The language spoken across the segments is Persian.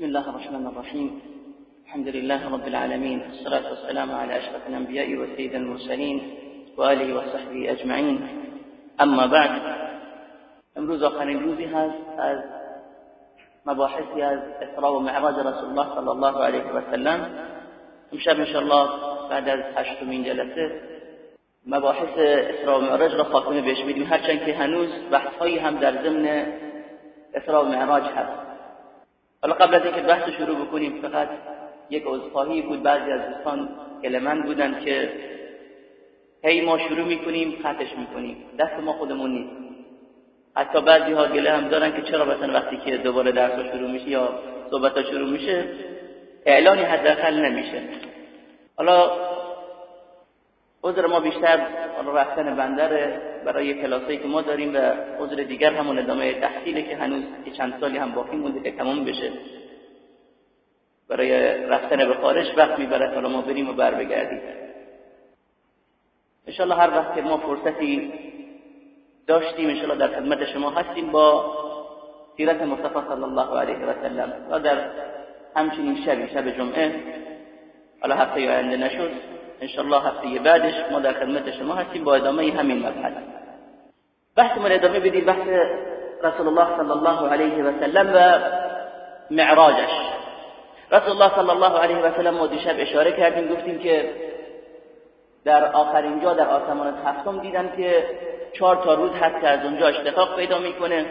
بسم الله الرحمن الرحيم. الحمد لله رب العالمين والصلاة والسلام على أشرف الأنبياء وسيد المرسلين وآله وصحبه أجمعين. اما بعد امروز آخرین روزی هست از مباحثی از اسراء و معراج رسول الله صلی الله علیه و سلم. امشب الله بعد از هشتمین جلسه مباحث اسراء و معراج را خاتمه بهش هرچند که هنوز بحثهایی هم در ضمن اسراء و معراج هست. حالا قبل از اینکه بحث شروع بکنیم فقط یک عذرخواهی بود. بعضی از دوستان کلمن بودن که هی ما شروع می‌کنیم خطش می‌کنیم. دست ما خودمون نیست. حتی بعضی ها گله هم دارن که چرا مثلا وقتی که دوباره درس شروع میشه یا صحبت شروع میشه اعلانی حداقل نمیشه. حالا عذر ما بیشتر رفتن بندر برای کلاسایی که ما داریم و عذر دیگر همون ادامه تحصیله که هنوز که چند سالی هم باقی مونده که تمام بشه. برای رفتن به خارج وقت می‌بره حالا ما بریم و بر بگردیم. انشالله هر وقت که ما فرصتی داشتیم انشالله در خدمت شما هستیم با سیرت مصطفی صلی الله علیه و سلم. و در همچنین شبی شب جمعه حالا هفته آینده نشد انشالله هفته بعدش ما در خدمت شما هستیم با ادامه همین مبحث. بحث من ادامه بدیم بحث رسول الله صلی الله علیه و سلم و معراجش. رسول الله صلی الله علیه و سلم ما دیشب اشاره کردیم گفتیم که در آخرین جا در آسمان هفتم دیدن که چهار تا روز هست که از اونجا اشتقاق پیدا می‌کنه.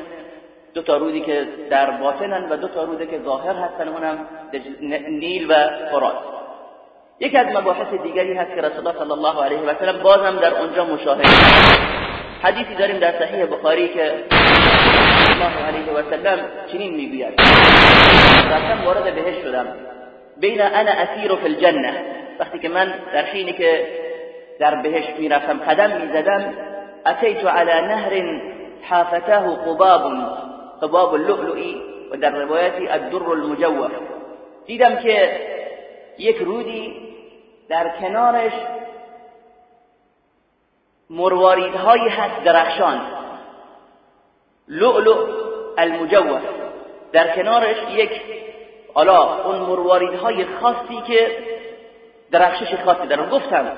دو تا رودی که در باطنن و دو تا رودی که ظاهر هستن اونم نیل و فرات. یکی از مباحث دیگری هست که رسول الله صلی الله علیه و سلم بازم در اونجا مشاهده حدیثی داریم در صحیح بخاری که الله علیه و سلم چنین می‌گوید. رفتم وارد بهش شدم. بین انا اسیر فی الجنه. وقتی که من در حینی که در بهشت می‌رفتم قدم می‌زدم اتیت على نهر حافتاه قباب. قباب اللؤلؤی و در روایتی الدر المجوف. دیدم که یک رودی در کنارش مرواریدهایی هست درخشان. لؤلؤ المجوف. در کنارش یک حالا اون مرواریدهای خاصی که درخشش خاصی در گفتم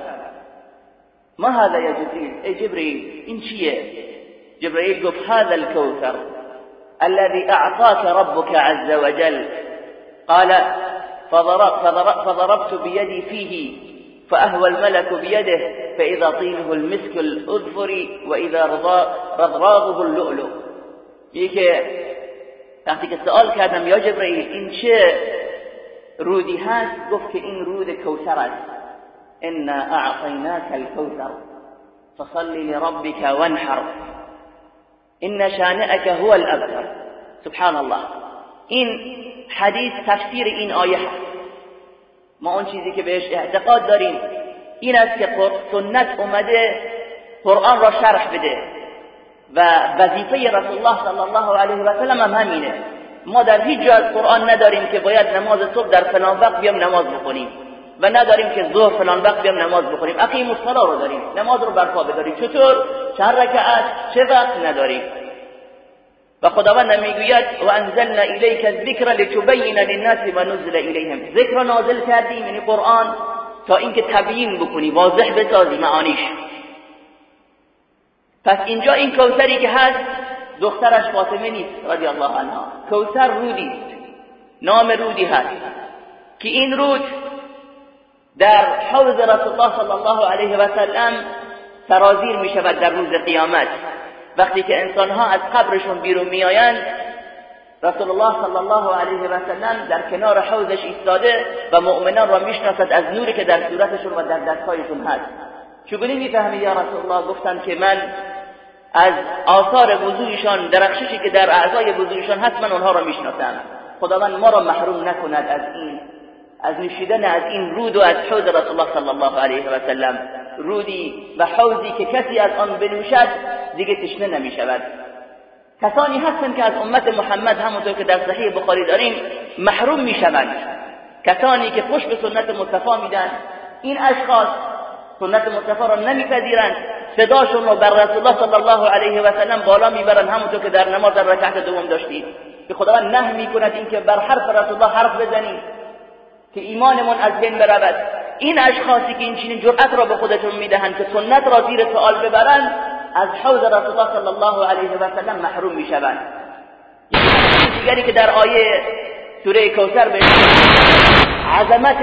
ما هذا یا جبريل؟ ای جبريل این چیه؟ جبريل گفت هذا الكوثر الذي اعطاك ربك عز وجل. قال فضربت بيدي فيه فأهوى الملك بيده فإذا طينه المسك الأذفر وإذا رضراضه اللؤلؤ. یکی وقتی که سوال کردم یا جبرئیل این چه رودی که این رود کوثر أنا اعطیناک الكوثر فصل لربك وانحر. إن شانئك هو الأبتر. سبحان الله. این حدیث تفسیر این آیه هست. ما اون چیزی که بهش اعتقاد داریم این است که سنت اومده قرآن را شرح بده و وظیفه رسول الله صلی الله علیه و سلم هم همینه. ما در هیچ جا از قرآن نداریم که باید نماز صبح در فلان وقت بیام نماز بخونیم. و نداریم که ظهر فلان وقت بیام نماز بخونیم. اقیم الصلاه رو داریم. نماز رو برپا بداریم. چطور؟ چند رکعت؟ چه وقت؟ نداریم. و خداوند می‌گوید و انزلنا الیک الذکر لتبین للناس ما نزل الیهم. ذکر نازل کردیم یعنی قرآن تا اینکه تبیین بکنی واضح بسازی معانیش. پس اینجا این کوثری که هست دخترش فاطمه نیست رضی الله عنها. کوثر رودی نام رودی هست. که این رود در حوض رسول الله صلی الله علیه و سلم سرازیر می شود در روز قیامت. وقتی که انسان ها از قبرشون بیرون میآیند رسول الله صلی الله علیه و سلم در کنار حوزش ایستاده و مؤمنان را می‌شناسد از نوری که در صورتشون و در دستهایشون هست. چگونه می‌فهمی یا رسول الله؟ گفتن که من از آثار وضوعشان درخششی که در اعضای وضوعشان هست من اونها را می‌شناسم. خداوند ما را محروم نکند از این از نوشیدن از این رود و از حوض رسول الله صلی الله علیه و سلم. رودی و حوزی که کسی از آن بنوشد دیگه تشنه نمی شود کسانی هستند که از امت محمد همونطور که در صحیح بخاری داریم محروم می شوند کسانی که پشت به سنت مصطفی میدن این اشخاص سنت مصطفی را نمیپذیرند. صداشون رو بر رسول الله صلی الله علیه و سلم بالا می‌برند همونطور که در نماز در رکعت دوم داشتید که خداوند نه می‌کند اینکه بر حرف رسول الله حرف بزنیم که ایمانمون از بین برود. این اشخاصی که این چنین جرأت را به خودشون می‌دهند که سنت را زیر سوال ببرند از حوض رسول الله صلی الله علیه و سلم محروم می‌شوند. دیگری که در آیه سوره کوثر به عظمت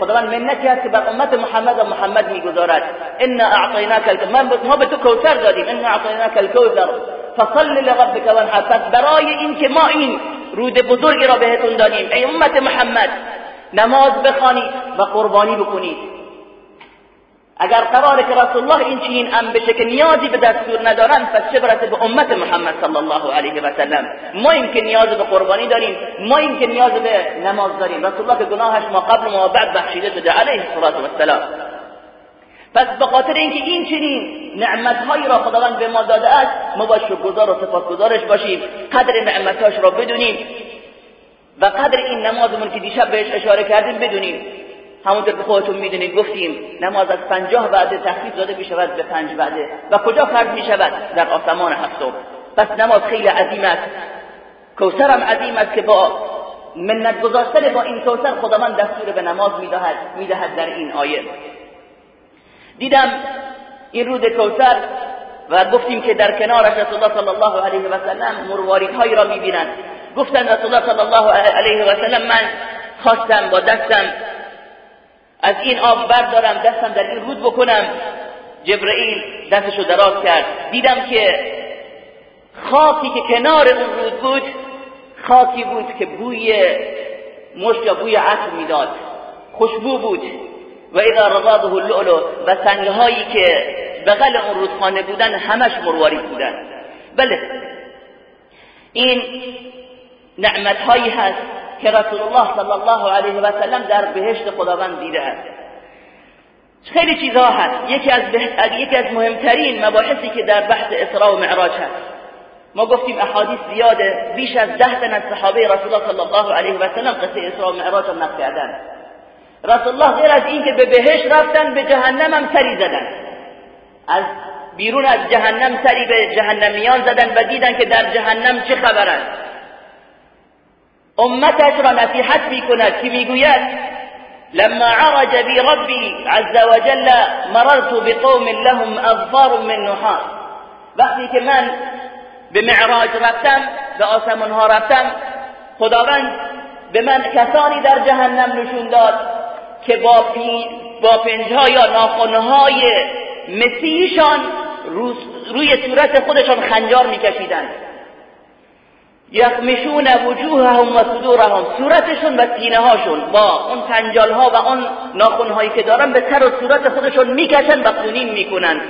خداوند منتی هست که بر امت محمد و محمد می‌گذارد. ان اعطیناک ما به تو کوثر دادیم. ان اعطیناک الکوثر فصل لربک وانحر. برای اینکه ما این رود بزرگی را بهتون دادیم ای امت محمد نماز بخوانید و قربانی بکنید. اگر قراره که رسول الله این چنین ام بشه که نیازی به دستور ندارن پس چه برسه به امت محمد صلی الله علیه و سلم؟ ما این که نیاز به قربانی داریم ما این که نیاز به نماز داریم. رسول الله که گناهش ما قبل و ما بعد بخشیده شده علیه الصلاه و السلام پس به خاطر اینکه این چنین نعمتهایی را خداوند به ما داده است ما با شکرگزار و سپاسگزارش باشیم. قدر نعمتهاش را بدونیم. و قدر این نمازمون که دیشب بهش اشاره کردیم بدونیم. همونطور که خودتون می‌دونید گفتیم نماز از پنجاه بعد تخفیف داده می شود به پنج بعده و کجا فرض می شود در آسمان هفتم پس نماز خیلی عظیم است. کوثر هم عظیم است که با منت گذاشتن با این کوثر خداوند دستور به نماز می‌دهد می‌دهد در این آیه. دیدم این رود کوثر و گفتیم که در کنارش رسول الله صلی الله علیه و سلم مرواریدهایی را می‌بینند گفتن رسول الله صلی الله علیه و سلم من خواستم با دستم از این آب بردارم دستم در این رود بکنم. جبرئیل دستشو دراز کرد. دیدم که خاکی که کنار اون رود بود خاکی بود که بوی مشک یا بوی عطر می‌داد. خوشبو بود. و اذا رضاده اللؤلؤ و سنگهایی که بغل اون رودخانه بودن همش مروارید بودن. بله. این نعمت هایی هست که رسول الله صلی الله علیه و سلم در بهشت خداوند دیده است. خیلی چیزها هست. یکی از یکی از مهمترین مباحثی که در بحث اسراء و معراج هست. ما گفتیم احادیث زیاده. بیش از ده تن از صحابه رسول الله صلی الله علیه و سلم قصه اسراء و معراج را نقل رسول الله غیر از اینکه به بهشت رفتن به جهنم هم سری زدن. از بیرون از جهنم سری به جهنمیان زدن و دیدن که در جهنم چه خبرند امتش را نصیحت می‌کند که می‌گوید لما عرج بی ربی عز وجل مررت بقوم لهم اظفار من نحاس وقتی که من به معراج رفتم به آسمان ها رفتم خداوند به من کسانی در جهنم نشون داد که با, پی با پنجها یا ناخنهای مسیحشان روی صورت خودشان خنجار میکشیدند. یخمشون وجوههم و صدورهم صورتشون و سینه هاشون با اون پنجال ها و اون ناخون هایی که دارن به سر و صورت خودشون می‌کشن و خونین می‌کنن.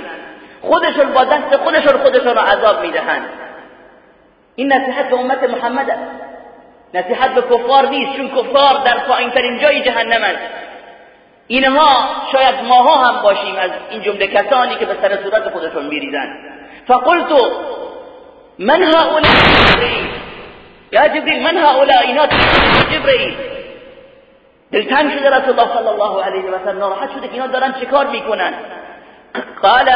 خودشون با دست خودشون خودشون رو عذاب می‌دهند. این نصیحت به امت محمد است. نصیحت به کفار نیست چون کفار در پایین ترین جای جهنم است. اینها شاید ماها هم باشیم از این جمله کسانی که به سر صورت خودشون میریزند. فقلت من هؤلاء یا جبریل من هؤلاء؟ اینا جبریل دلتنگ شده رسول الله صلی الله علیه و سلم. ناراحت شده که اینا دارن چیکار می‌کنن؟ قال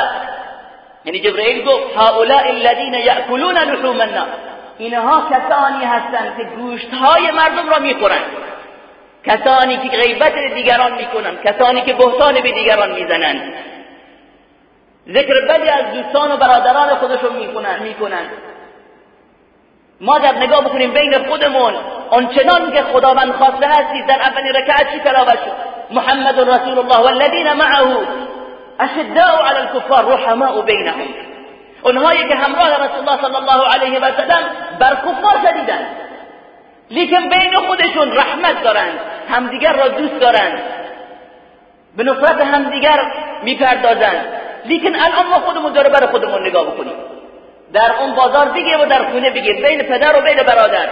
یعنی جبرئیل گفت هؤلاء الذين ياكلون لحوم الناس اینها کسانی هستند که گوشت های مردم را می‌خورند کسانی که غیبت دیگران می‌کنند کسانی که بهتان به دیگران می‌زنند ذکر بدی از دوستان و برادران خودشون می‌کنند می‌کنند ما در نگاه بکنیم بین خودمون آنچنان که خداوند خواسته هستی در اولین رکعت چی تلاوت شد؟ محمد رسول الله والذین معه اشداء على الكفار رحماء بینهم. اونهایی که همراه رسول الله صلی الله علیه و سلم بر کفار شدیدند. لیکن بین خودشون رحمت دارند همدیگر را دوست دارند. به نفرت همدیگر می‌پردازند. لیکن الان ما خودمون داره برای خودمون نگاه بکنیم. در اون بازار بگیر و در خونه بگیر بین پدر و بین برادر.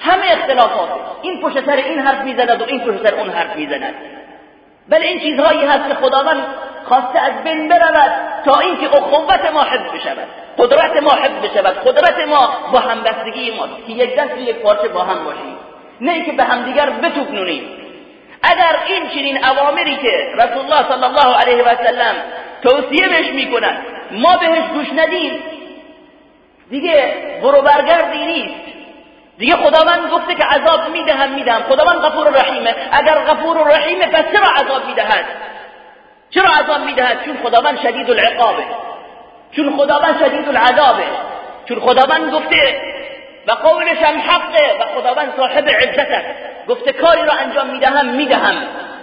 همه اختلافات. این پشت سر این حرف می‌زند و این پشت سر اون حرف می‌زند. بل این چیزهایی هست که خداوند خواسته از بین برود تا اینکه اخوت ما حفظ بشود قدرت ما حفظ بشود قدرت ما با همبستگی ما که یک دست یک پارچه با هم باشیم. نه که به همدیگر بتوپنونیم اگر این چنین اوامری که رسول الله صلی الله علیه و سلم توصیه بهش می‌کنند ما بهش گوش ندیم. دیگه برو برگردی نیست. دیگه خداوند گفته که عذاب می‌دهم می‌دهم. خداوند غفور رحیمه. اگر غفور رحیمه پس چرا عذاب می‌دهد؟ چرا عذاب می‌دهد؟ چون خداوند شدید العقابه. چون خداوند شدید العذابه. چون خداوند گفته و قولش هم حقه و خداوند صاحب عزته. گفته کاری را انجام می‌دهم می‌دهم.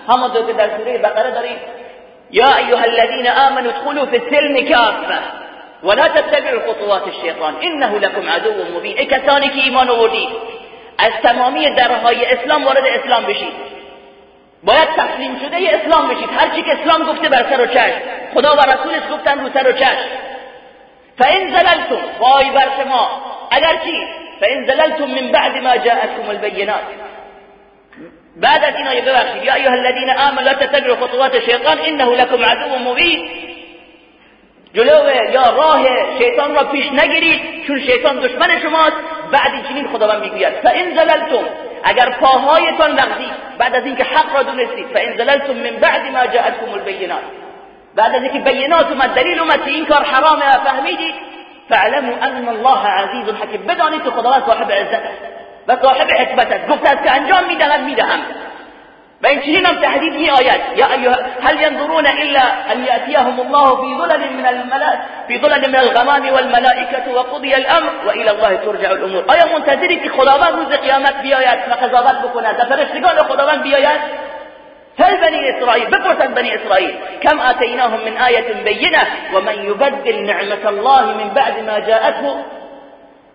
همونطور که در سوره بقره داریم یا ایها الذين آمنوا ادخلوا في السلم كافه ولا تتبعوا خطوات الشیطان انه لكم عدو مبین ای کسانی که ایمان آوردید؟ اسلام وارد اسلام بشید. باید تسلیم شده اسلام بشید. هر چی که اسلام گفته بر سر و چشم. خدا و رسولش گفتن رو سر و چشم. فان زللتم وای بر شما. اگر چی؟ فان زللتم من بعد ما جاءتكم البينات. بعد از این آیه ببخشید. یا ایها الذين آمنوا لا تتبعوا خطوات الشيطان انه لكم عدو مبين جلو یا راه شیطان را پیش نگیرید چون شیطان دشمن شماست. بعد چنین خداوند می‌گوید فان زللتم اگر پاهایتان لغزید بعد از اینکه حق را دونستید فان زللتم من بعد ما جاءتكم البينات. بعد از اینکه بینات اومد دلیل اومد که این کار حرامه و فهمیدید. فاعلموا ان الله عزیز حکیم بدانید که خداوند صاحب عزت و صاحب حکمت است گفته است که انجام میدهم میدهم و این چنین هم تهدید می آید یا ایها هل ينظرون إلا أن یاتیهم الله في ظلل من الملائکه في ظلل من الغمام والملائکه وقضي الأمر وإلى الله ترجع الأمور. آیا منتظری که خداوند روز قیامت بیاید و قضاوت بکند و فرشتگان خداوند بیاید هل بني إسرائيل بفرسان بني إسرائيل. كم آتيناهم من آية بينة. ومن يبدل نعمة الله من بعد ما جاءته.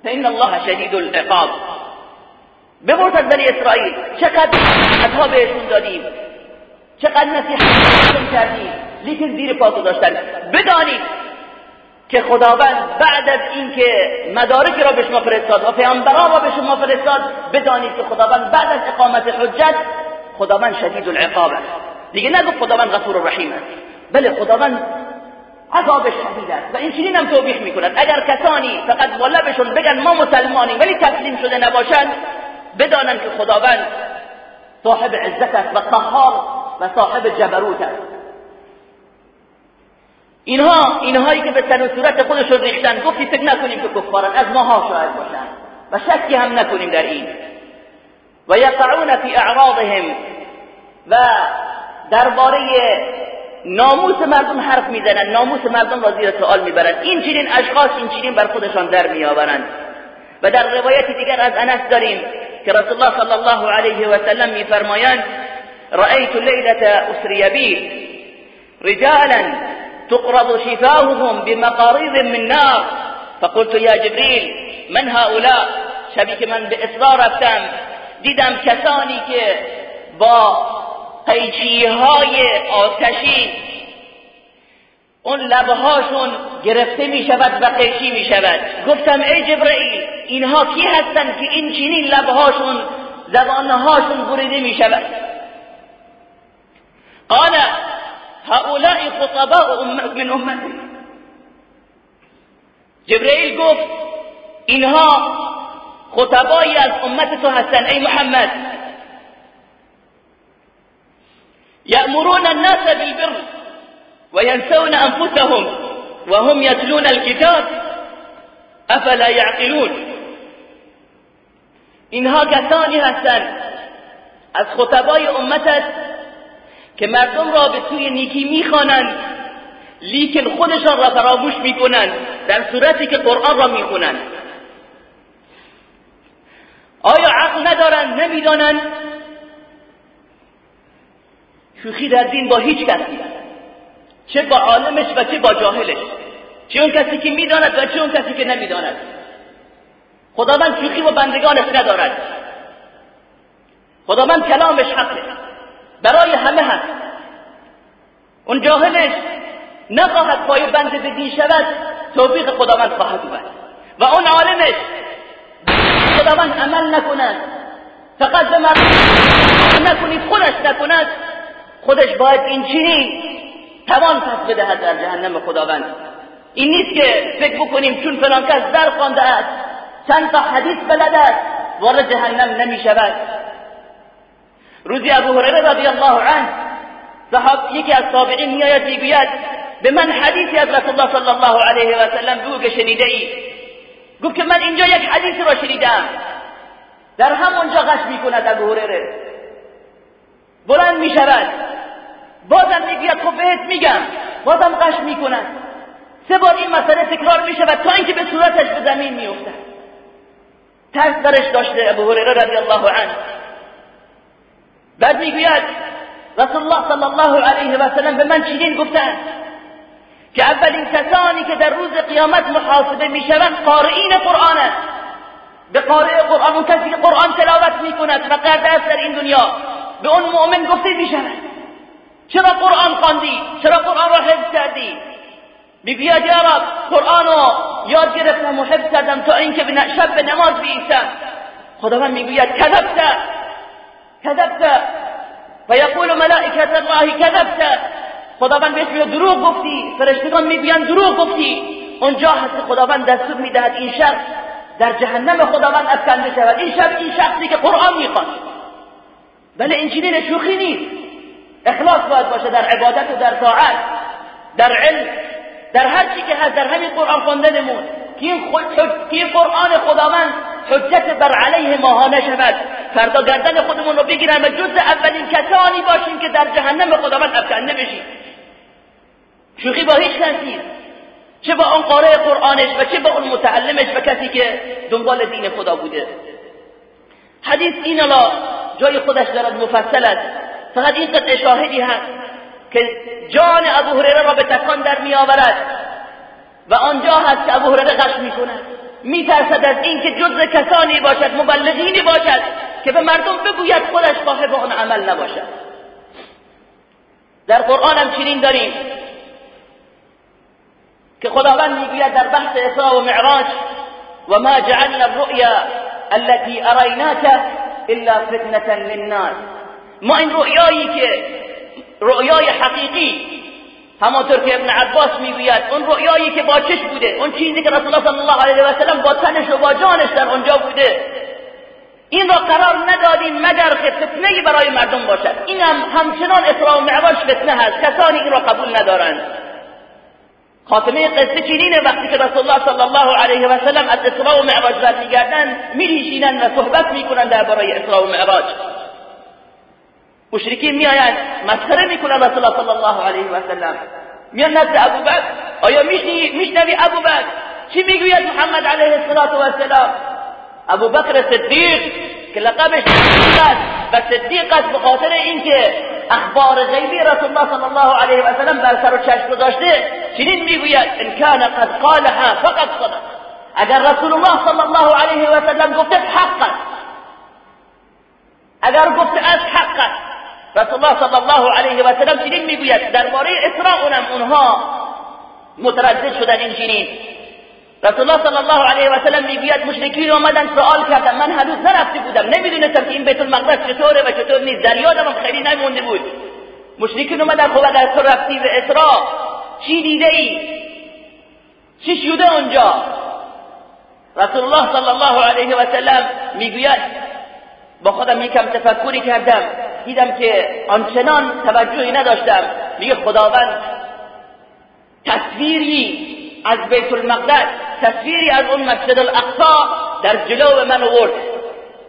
فإن الله شديد العقاب. بپرسد بنی اسرائیل چقدر عذاب بهشون دادیم. چقدر نصیحت کردیم. لیکن زیر پا گذاشتن بدانید که خداوند بعد از اینکه مدارک را به شما فرستاد و پیامبران را به شما فرستاد بدانید که خداوند بعد از اقامت حجت خداوند شدید العقاب است. دیگه نگو خداوند غفور و رحیم است. بله خداوند عذاب شدید است و این چنین هم توبیخ می‌کند. اگر کسانی فقط با بگن ما مسلمانیم ولی تسلیم شده نباشند بدانند که خداوند صاحب عزت است و قهار و صاحب جبروت است. اینها اینهایی که به سر و صورت خودشون ریختن گفتی فکر نکنیم که کفارن از ماها شاید باشن و شکی هم نکنیم در این. و یقعون فی اعراضهم و درباره ناموس مردم حرف می‌زنن ناموس مردم را زیر سوال می‌برند این چنین اشخاص این چنین بر خودشان در میآورند. و در روایت دیگر از انس داریم که صلی الله علیه و سلم میفرمایند رأيت ليلة أسري بي رجالا تقرض شفاههم بمقاريض من نار فقلت يا جبريل من هؤلاء شبی که من به اصرار رفتم دیدم کسانی که با قیچیهای آتشی اون لبهاشون گرفته می شود و قیچی می شود گفتم ای جبرئیل اینها کی هستند که این چنین لبهاشون زبانهاشون بریده می شود قال هؤلاء خطباء من امتی. جبرئیل گفت اینها خطبایی از امت تو هستند ای محمد. یأمرون الناس بالبر. وينسون أنفسهم وهم يتلون الكتاب افلا يعقلون. اینها کسانی هستند از خطبای امتت که مردم را به سوی نیکی می‌خوانند لیکن خودشان را فراموش می‌کنند در صورتی که قرآن را می‌خونند. آیا عقل ندارند؟ نمی‌دانند. شوخی در دین با هیچ کسی. چه با عالمش و چه با جاهلش. چه اون کسی که می‌داند و چه اون کسی که نمی‌داند. خداوند شوخی با بندگانش ندارد. خداوند کلامش حقه. برای همه هست اون جاهلش نخواهد پای بند بدین شود توفیق خداوند خواهد بود و اون عالمش خداوند عمل نکند. فقط به نکنید خودش نکند. خودش باید این چنین توان پس بدهد در جهنم خداوند. این نیست که فکر بکنیم چون فلان کس در خوانده است چند تا حدیث بلد است وارد جهنم نمی شود روزی ابو هریره رضی الله عنه صحاب یکی از تابعین میآید می‌گوید به من حدیثی از رسول الله صلی الله علیه و سلم بگو که شنیده ای گفت که من اینجا یک حدیث را شنیدم در همونجا غش می‌کند ابو هریره. بلند می‌شود. بازم می‌گوید خب بهت میگم. بازم قش می‌کند سه بار این مسئله تکرار میشه و تا اینکه به صورتش به زمین میافتد. ترس درش داشته ابو هریره رضی الله عنه. بعد می‌گوید رسول الله صلی الله علیه و سلم به من چنین گفتند که اولین کسانی که در روز قیامت محاسبه می‌شوند قارئین قرآن به قارئ قرآن اون کسی که قرآن تلاوت می‌کند و قرد در این دنیا به اون مؤمن گفته می‌شود. چرا قرآن خواندی؟ چرا قرآن را حفظ کردی؟ می‌گوید یا رب قرآن را یاد گرفتم و حفظ کردم تا اینکه شب به نماز بیستم. خداوند می‌گوید کذبت کذبت و یقول ملائکت الله کذبت خداوند بهش میگه دروغ گفتی. فرشتگان می‌گویند دروغ گفتی. اونجا هست خداوند دستور می‌دهد این شخص در جهنم خداوند افکنده شود. این شخص این شخصی که قرآن می‌خواد بله این شوخی نیست. اخلاص باید باشه در عبادت و در طاعت در علم در هر چی که هست در همین قرآن خواندنمون که این قرآن خداوند حجت بر علیه ماها نشود. فردا گردن خودمون رو بگیرن و جز اولین کسانی باشیم که در جهنم خداوند افکنده بشیم. شوخی با هیچ کسی. چه با اون قارئ قرآنش و چه با اون متعلمش و کسی که دنبال دین خدا بوده. حدیث این الله جای خودش دارد مفصل است. فقط این قطع شاهدی هست که جان ابو هریره را به تکان در می آورد و آنجا هست که ابو هریره غش می کند می ترسد از این که جز کسانی باشد مبلغینی باشد که به مردم بگوید خودش صاحب آن عمل نباشد. در قرآن هم چنین داریم که خداوند می‌گوید در بحث اسراء و معراج و ما جعلنا الرؤیا التي اریناک الا فتنة للناس. ما این رؤیایی که رؤیای حقیقی همانطور که ابن عباس می‌گوید اون رؤیایی که با چش بوده اون چیزی که رسول الله صلی الله علیه و سلم با تنش و با جانش در اونجا بوده. این را قرار ندادیم مگر که فتنه برای مردم باشد. این هم همچنان اسراء و معراج فتنه هست. کسانی این را قبول ندارند. خاتمه قصه چنینه. وقتی که رسول الله صلی الله علیه و سلم از اسراء و معراج برمیگردند میریشینند و صحبت می‌کنند درباره اسراء و معراج. مشرکین میآیند مسخره می‌کنند رسول الله صلی الله علیه و سلم. میان نزد ابوبکر آیا میشنوی ابوبکر چی می‌گوید محمد علیه السلام ابوبکر صدیق که لقبش است و صدیق است به خاطر اینکه اخبار غیبی رسول الله صلی الله علیه و سلم بر سر و چشم گذاشته چنین می‌گوید ان کان قد قالها فقط صدق. اگر رسول الله صلی الله علیه و سلم گفته حق است اگر گفته از حق است رسول الله صلی الله علیه و سلم چنین می‌گوید درباره اسراء اونم اونها متردد شدن این چنین رسول الله صلی الله علیه و سلم می‌گوید مشرکین اومدن سوال کردن من هنوز نرفته بودم نمی‌دونستم که این بیت المقدس چطوره و چطور نیست در یادم خیلی نمونده بود مشرکین اومدن خب اگر تو رفتی به اسراء چی دیده ای چی شده اونجا رسول الله صلی الله علیه و سلم می‌گوید با خودم یکم تفکری کردم. دیدم که آنچنان توجهی نداشتم. میگه خداوند تصویری از بیت المقدس تصویری از اون مسجد الاقصا در جلو من آورد.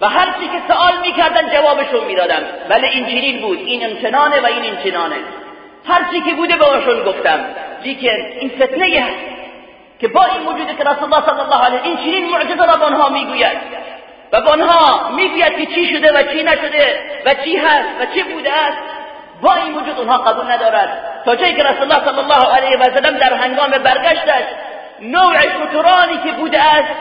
و هر چی که سوال می‌کردن جوابشون می‌دادم ولی این چنین بود. این امتنانه و این امتنانه هر چی که بوده بهشون گفتم. لیکن این فتنه که با این موجوده که رسول الله صلی الله علیه این چنین معجزه را به آنها می‌گوید. و به آنها می‌گوید که چی شده و چی نشده و چی هست و چی بوده است با این وجود اونها قبول ندارد. تا جایی که رسول الله صلی الله علیه و سلم در هنگام برگشتش نوع شترانی که بوده است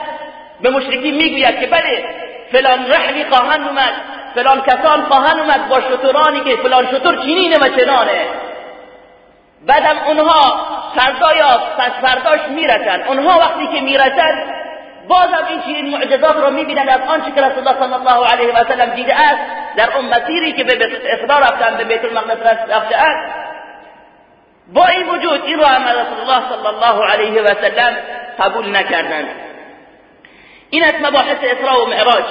به مشرکین می‌گوید که بله فلان رحلی خواهند اومد فلان کسان خواهند اومد با شترانی که فلان شتر چینینه و چنانه. بعدم اونها فردا یا پس فرداش می‌رسن اونها وقتی که می‌رسن بازم این چنین معجزات رو می‌بینن از آنچه که رسول الله صلی الله علیه و سلم دیده است در اون مسیری که به اصرار رفتن به بیت المقدس است. با این وجود این را رسول الله صلی الله علیه و سلم قبول نکردند. این از مباحث اسراء و معراج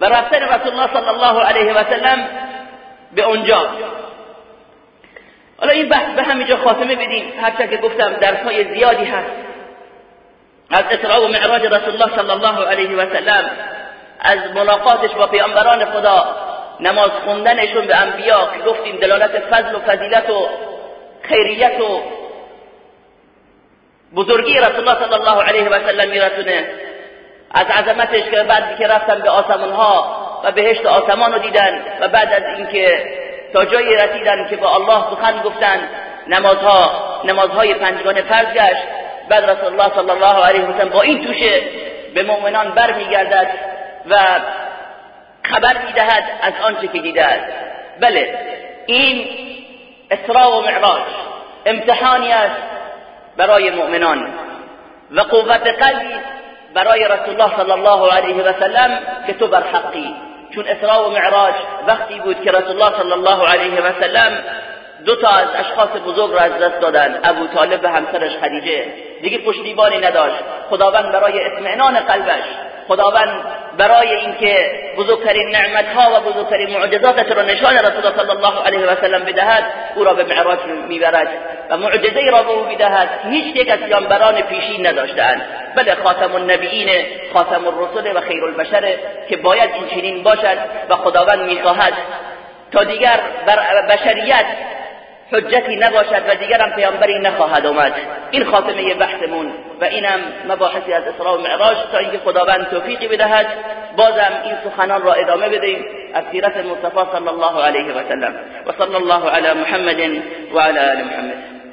و رفتن رسول الله صلی الله علیه و سلم به اونجا. حالا این بحث به همینجا خاتمه بدیم. هرچند که گفتم درسهای زیادی هست. از اسراء و معراج رسول الله صلی الله علیه و سلم از ملاقاتش با پیامبران خدا نماز خوندنشون به انبیا که گفتیم دلالت فضل و فضیلت و خیریت و بزرگی رسول الله صلی الله علیه و سلم میرسونه. از عظمتش که بعد که رفتن به آسمان ها و بهشت آسمان رو دیدن و بعد از اینکه تا جایی رسیدن که با الله سخن گفتن نمازها نمازهای پنجگانه فرض گشت. بعد رسول الله صلی الله علیه و با این توشه به مؤمنان برمیگردد و خبر می‌دهد از آنچه که دیده است بله این اسراء و معراج امتحانی است برای مؤمنان و قوت قلبی برای رسول الله صلی الله علیه و سلم که تو بر حقی. چون اسراء و معراج وقتی بود که رسول الله صلی الله علیه و سلم دو تا از اشخاص بزرگ را از دست دادن. ابو طالب و همسرش خدیجه. دیگه پشتیبانی نداشت. خداوند برای اطمینان قلبش خداوند برای اینکه بزرگترین نعمت ها و بزرگترین معجزاتش را نشان رسول صلی الله علیه و سلم بدهد او را به معراج می‌برد و معجزه را به او بدهد هیچ یک از پیامبران پیشین نداشتند بله خاتم النبیین خاتم الرسل و خیر البشر که باید این چنین باشد و خداوند می‌خواهد تا دیگر بر بشریت حجتی نباشد و دیگرم پیامبری نخواهد آمد. این خاتمه بحثمون و اینم مباحثی از اسراء و معراج تا اینکه خداوند توفیقی بدهد. بازم این سخنان را ادامه بدیم از سیرت مصطفی صلی الله علیه و سلم. و صلی الله علی محمد و علی محمد.